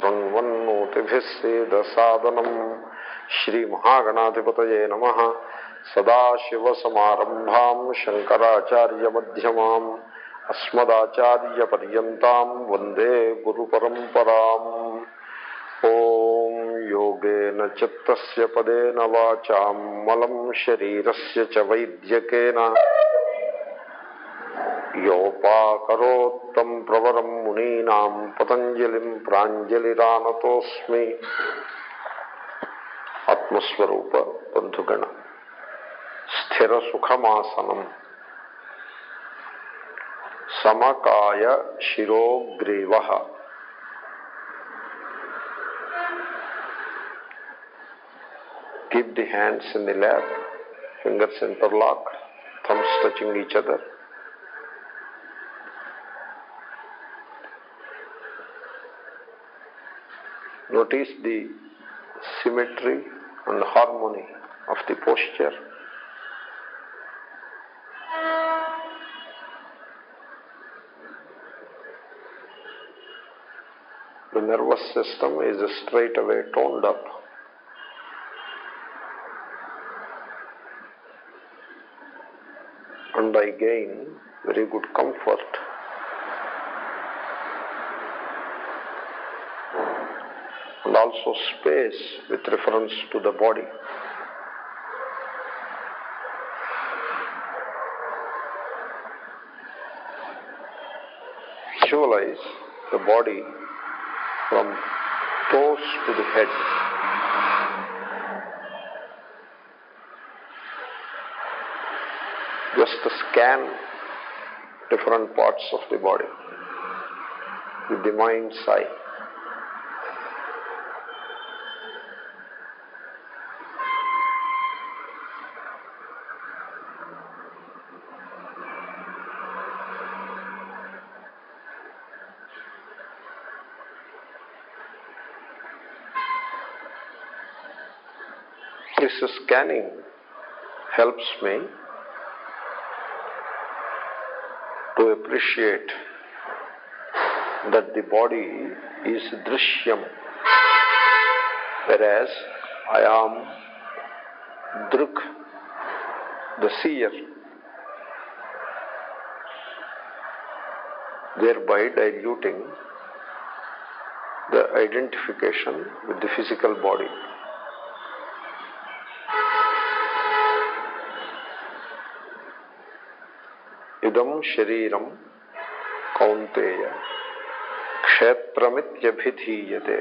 శృण्वन्नोतिभिः सेदसादनम्। श्रीमहागणाधिपतये नमः। सदाशिवसमारम्भाम्, शङ्कराचार्यमध्यमाम्, अस्मदाचार्यपर्यन्ताम्, वंदे गुरुपरम्पराम्। ॐ योगेन चित्तस्य पदेन वाचाम्, मलम् शरीरस्य च वैद्यकेन। యోపాకరోత్తం ప్రవరం మునీనాం పతంజలిం ప్రాంజలిరానతోస్మి ఆత్మస్వరూప బంధుగణ స్థిర సుఖమాసనం సమకాయ శిరోగ్రీవ keep the hands in the lap fingers interlock thumbs touching each other. Notice the symmetry and harmony of the posture. The nervous system is straight away toned up. And I gain very good comfort. And also space with reference to the body. Visualize the body from toes to the head. Just to scan different parts of the body with the mind's eye. This scanning. Helps me to appreciate that the body is drishyam, whereas I am druk, the seer, thereby diluting the identification with the physical body. ఇదం శరీరం కౌంతేయ క్షేత్రమిత్యభిధీయతే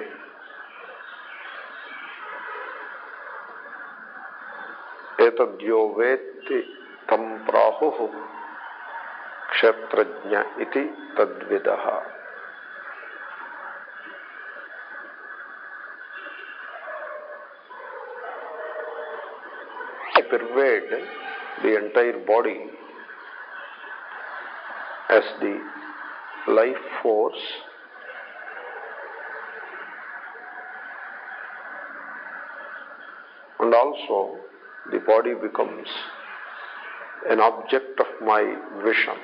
ఏతద్యో వేత్తి తం ప్రాహు క్షేత్రజ్ఞ ఇది తద్విద pervade the entire body as the life force and also the body becomes an object of my vision.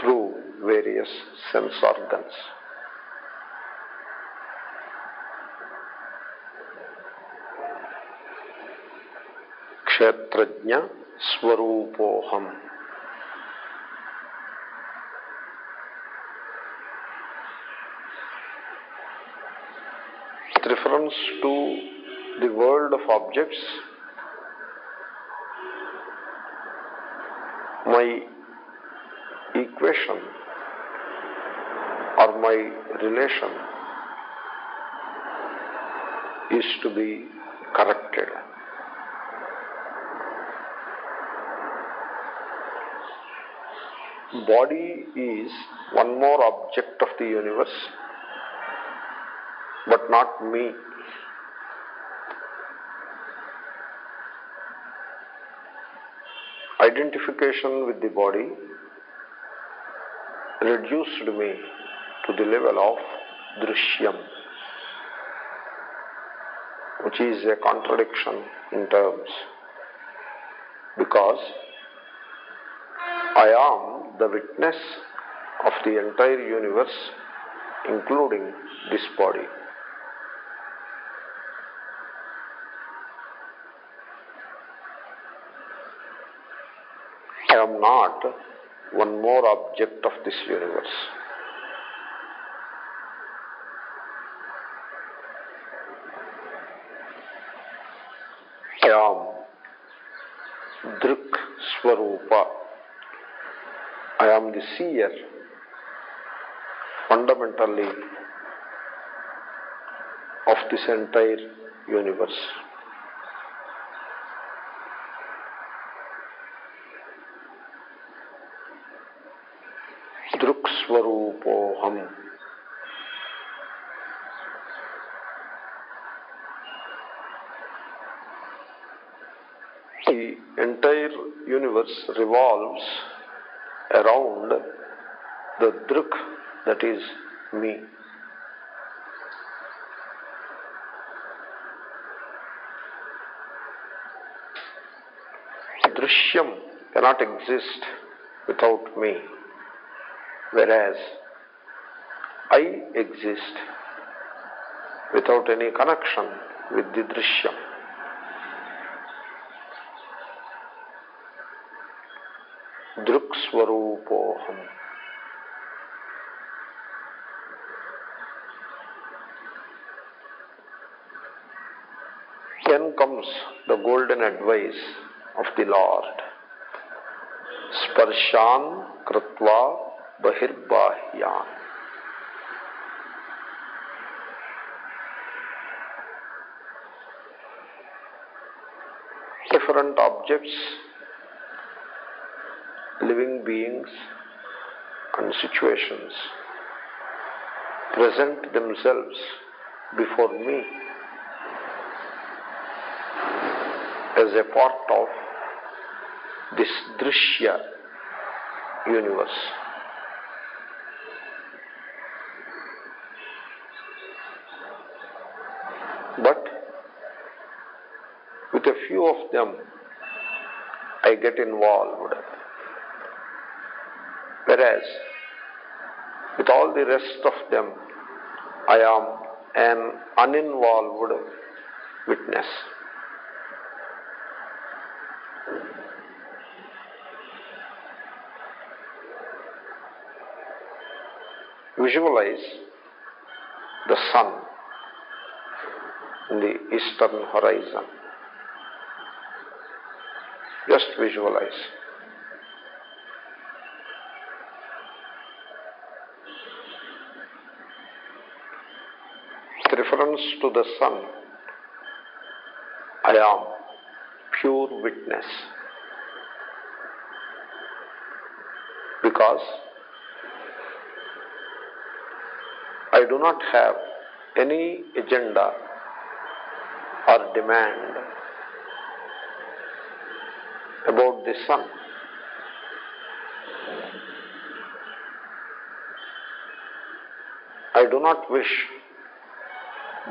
Through various sense organs. ക്ഷേത്രജ്ഞ സ്വരൂപോഹം reference to the world of objects my equation or my relation is to be. Body is one more object of the universe, but not me. Identification with the body reduced me to the level of drishyam, which is a contradiction in terms. Because I am the witness of the entire universe, including this body. I am not one more object of this universe. I am Drik Swarupa. I am the seer, fundamentally, of this entire universe. Drukswarupoham. The entire universe revolves around the druk that is me. Drishyam cannot exist without me, whereas I exist without any connection with the Drishyam. Drukswarupoham. Then comes the golden advice of the Lord. Sparshan kritva bahirbahyan. Different objects, living beings, and situations present themselves before me as a part of this drishya universe. But with a few of them, I get involved. Whereas with all the rest of them, I am an uninvolved witness. Visualize the sun in the eastern horizon. Just visualize. With reference to the sun, I am pure witness. Because I do not have any agenda or demand about the sun. I do not wish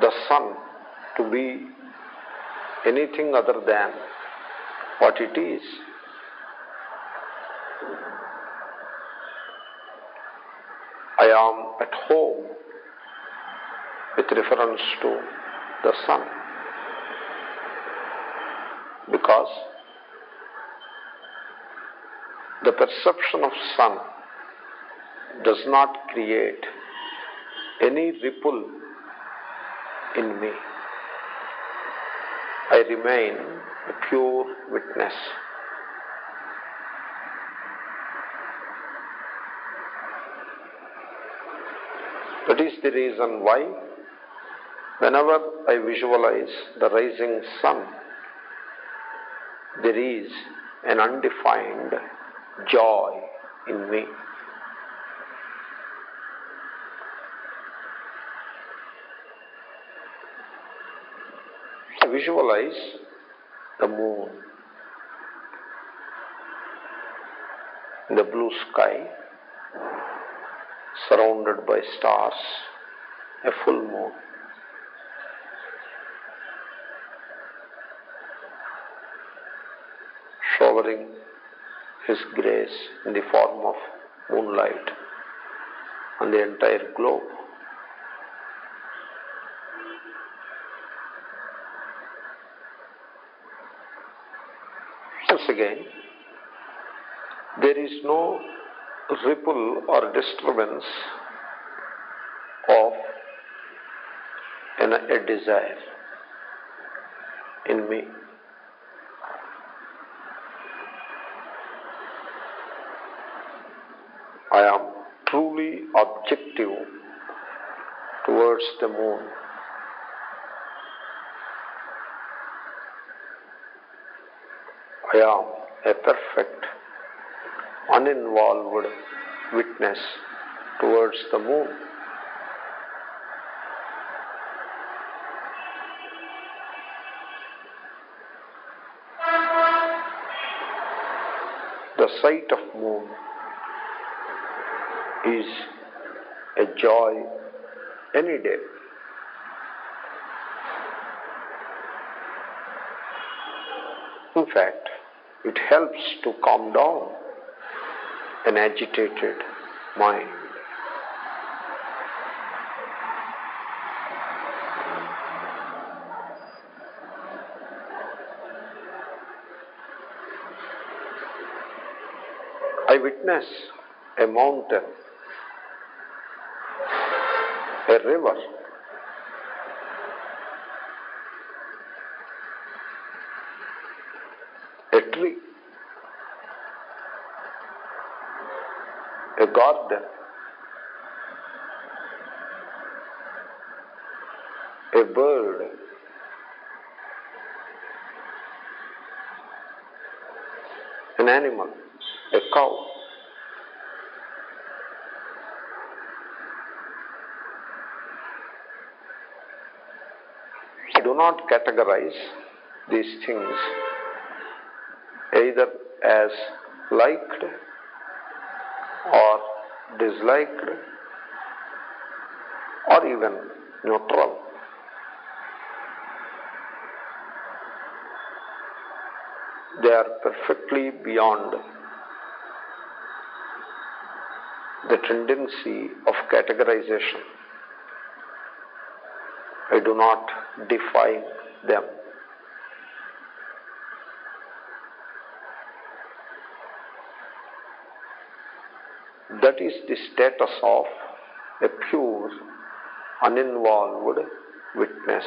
the sun to be anything other than what it is. I am at home with reference to the sun because the perception of sun does not create any ripple in me. I remain a pure witness. That is the reason why, whenever I visualize the rising sun, there is an undefined joy in me. Visualize the moon, the blue sky, surrounded by stars, a full moon. Showering His grace in the form of moonlight on the entire globe. Again, there is no ripple or disturbance of an, a desire in me. I am truly objective towards the moon. Am a perfect, uninvolved witness towards the moon. The sight of moon is a joy any day. In fact, it helps to calm down an agitated mind. I witness a mountain, a river, a tree, garden, a bird, an animal, a cow. Do not categorize these things either as liked or disliked or even neutral. They are perfectly beyond the tendency of categorization. I do not define them. That is the status of a pure, uninvolved witness.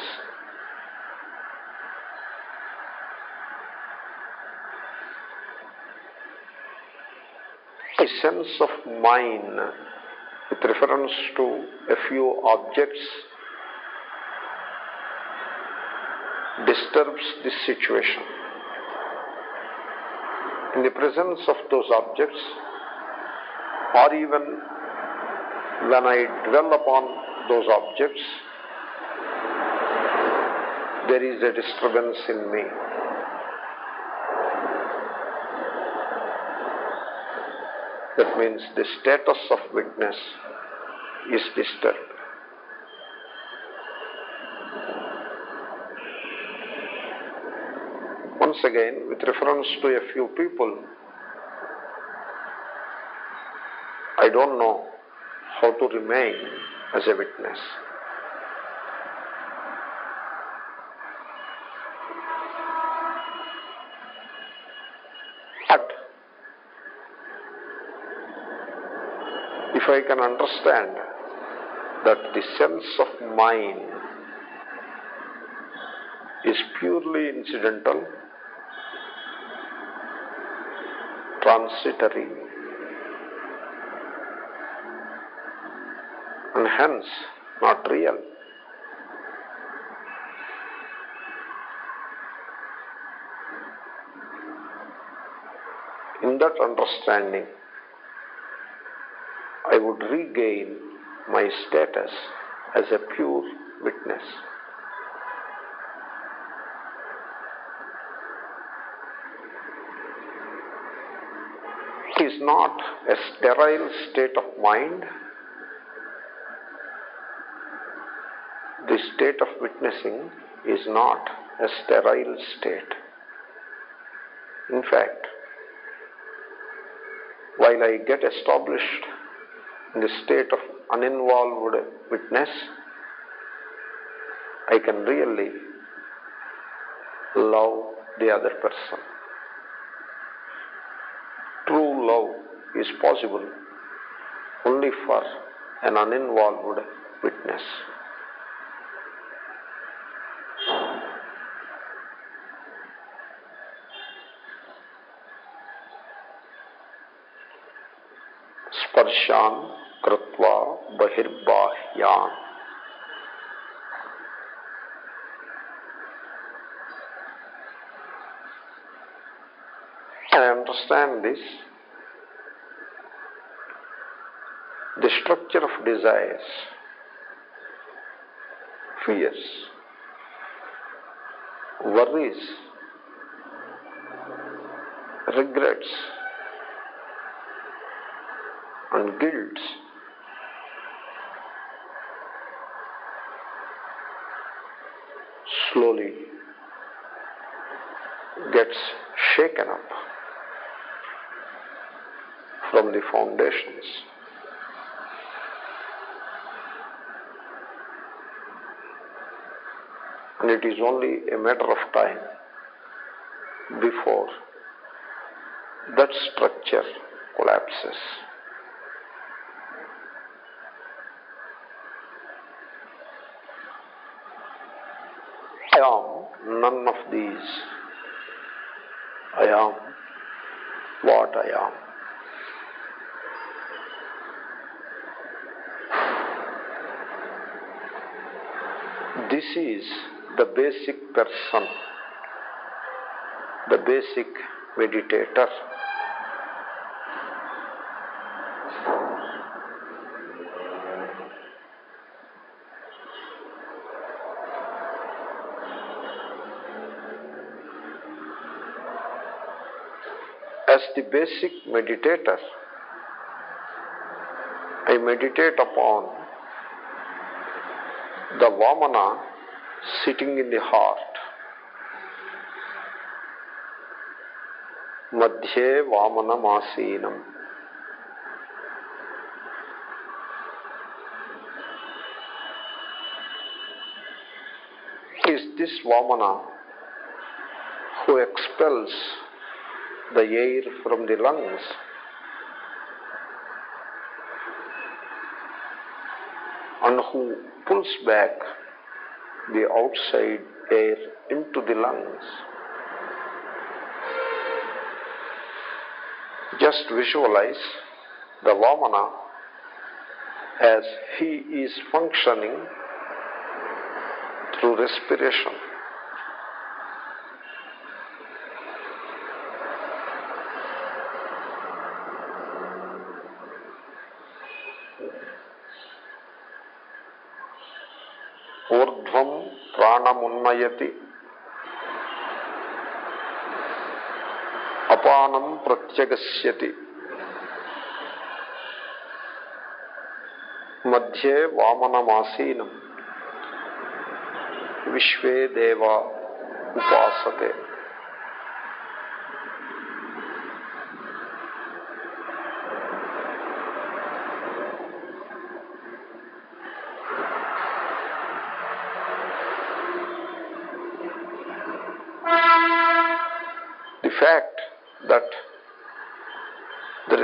A sense of mine with reference to a few objects disturbs this situation. In the presence of those objects, or even when I dwell upon those objects, there is a disturbance in me. That means the status of witness is disturbed. Once again, with reference to a few people, I don't know how to remain as a witness. But if I can understand that the sense of mind is purely incidental, transitory, hence not real. In that understanding, I would regain my status as a pure witness. It is not a sterile state of mind. State of witnessing is not a sterile state. In fact, while I get established in the state of uninvolved witness, I can really love the other person. True love is possible only for an uninvolved witness. स्पर्शान कृत्वा बहिर्बाह्यान I understand this. The structure of desires, fears, worries, regrets, and guilt slowly gets shaken up from the foundations. And it is only a matter of time before that structure collapses. I am none of these. I am what I am. This is the basic person, the basic meditator. As the basic meditator, I meditate upon the Vamana sitting in the heart. Madhye Vamanamasinam. Is this Vamana who expels the air from the lungs and who pulls back the outside air into the lungs. Just visualize the Vamana as he is functioning through respiration. अज्ञानम प्रत्यगस्यति మధ్యే వామనమాసీనం విశ్వే దేవ ఉపాసతే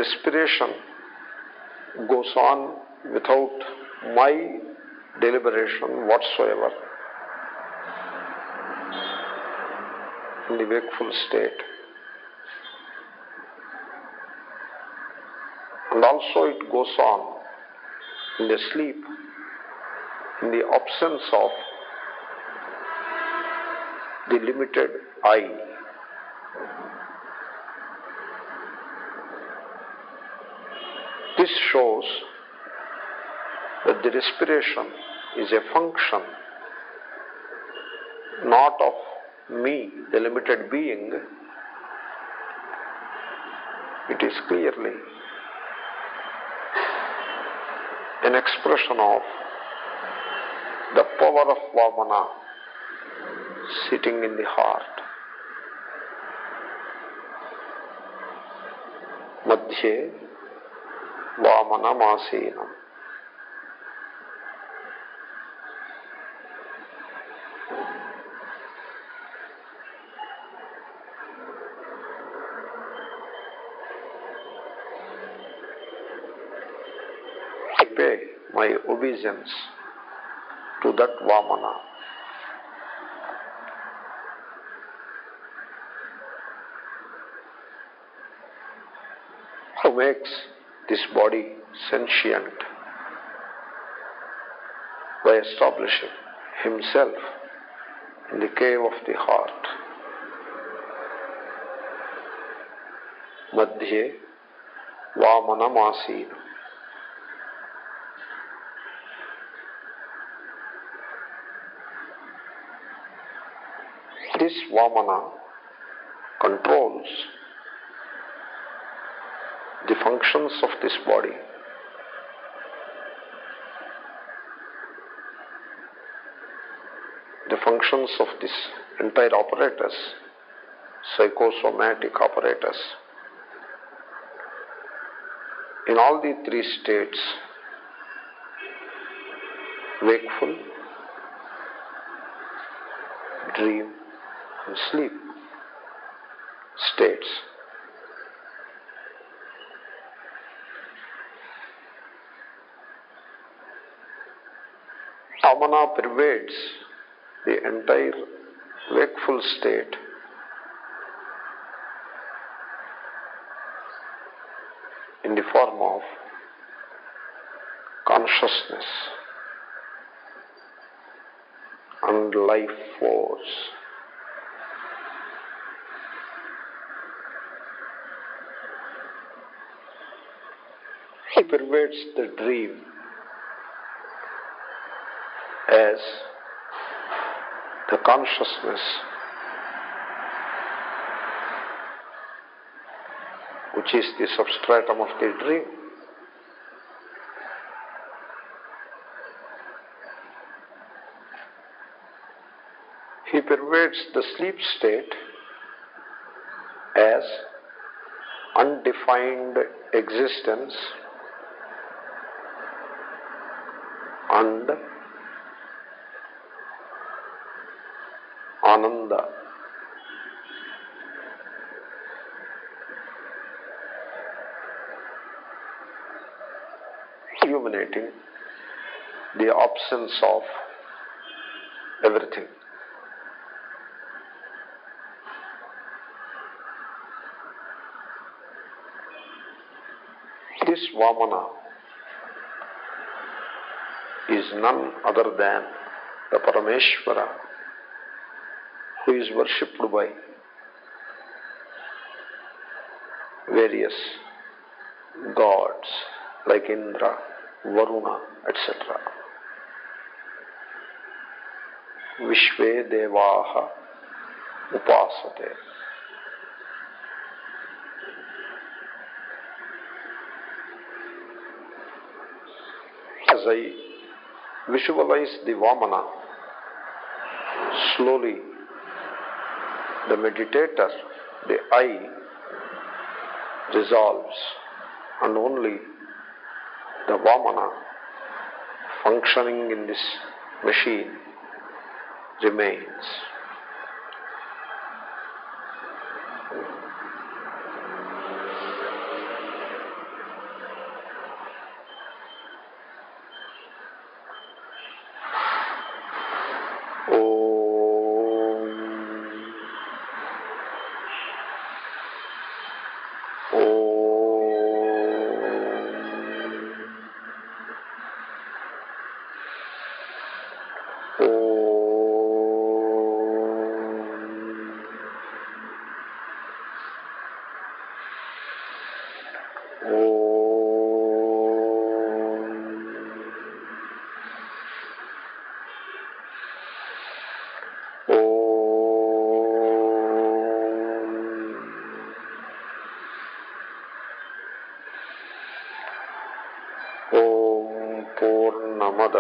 respiration goes on without my deliberation whatsoever in the wakeful state. And also it goes on in the sleep, in the absence of the limited I. This shows that the respiration is a function not of me, the limited being. It is clearly an expression of the power of Vamana sitting in the heart. Madhye వామనమాసీనం obedience to that vamana who makes this body sentient by establishing himself in the cave of the heart. Madhye Vamanamasin. This Vamana controls functions of this body. The functions of this entire apparatus, psychosomatic apparatus. In all the three states, wakeful, dream, and sleep states. Vamana pervades the entire wakeful state. in the form of consciousness and life force. He pervades the dream as the consciousness which is the substratum of the dream. He pervades the sleep state as undefined existence and absence of everything. This Vamana is none other than the Parameshvara who is worshipped by various gods like Indra, Varuna, etc. Vishve Devaha Upasate. As I visualize the Vamana, slowly the meditator, the I, dissolves and only the Vamana functioning in this machine remains.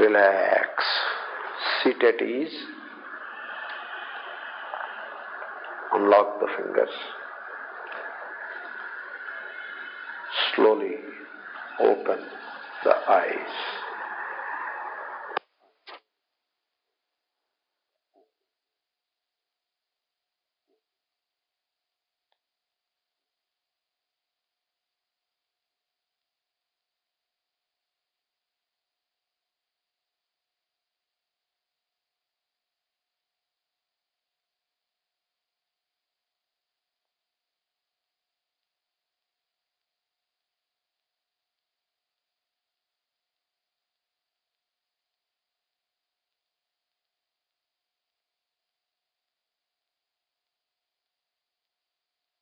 Relax. Sit at ease. Unlock the fingers. Slowly open the eyes.